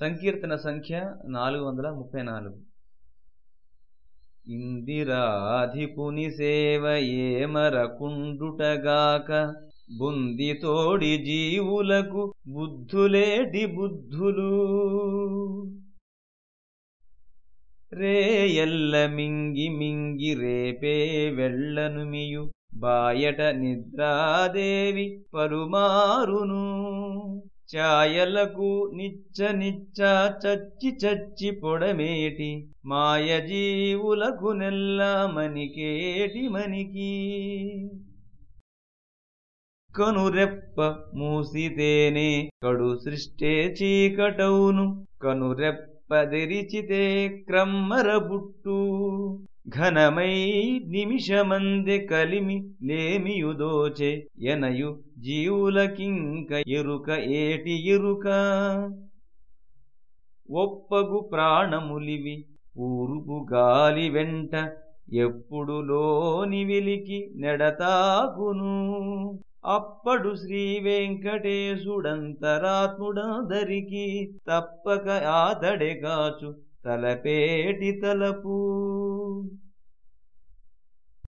సంకీర్తన సంఖ్య నాలుగు వందల ముప్పై నాలుగు. ఇందిరాధిపుని సేవ ఏమరకుండుటగాక బుందితోడి జీవులకు బుద్ధులేటి బుద్ధులు. రేయల్ల మింగి మింగి రేపే వెళ్ళనుమియు బాయట నిద్రాదేవి పలుమారును ఛాయలకు నిచ్చ నిచ్చ చచ్చి చచ్చి పొడమేటి మాయ జీవులకు నెల్ల మనికేటి మనికి కనురెప్ప మూసితేనే కడు సృష్టే చీకటౌను క్రమ్మర బుట్టు. ఘనమై నిమిషమందె కలిమి లేమియుదోచే ఎనయు జీవులకింక ఎరుక ఏటి ఎరుక? ఒప్పగు ప్రాణములివి ఊరుపు గాలి వెంట ఎప్పుడు లోని వెలికి నెడతాగును? అప్పడు శ్రీ వెంకటేశుడంతరాత్ముడందరికీ తప్పక ఆతడెగాచు తలపేటి తలపు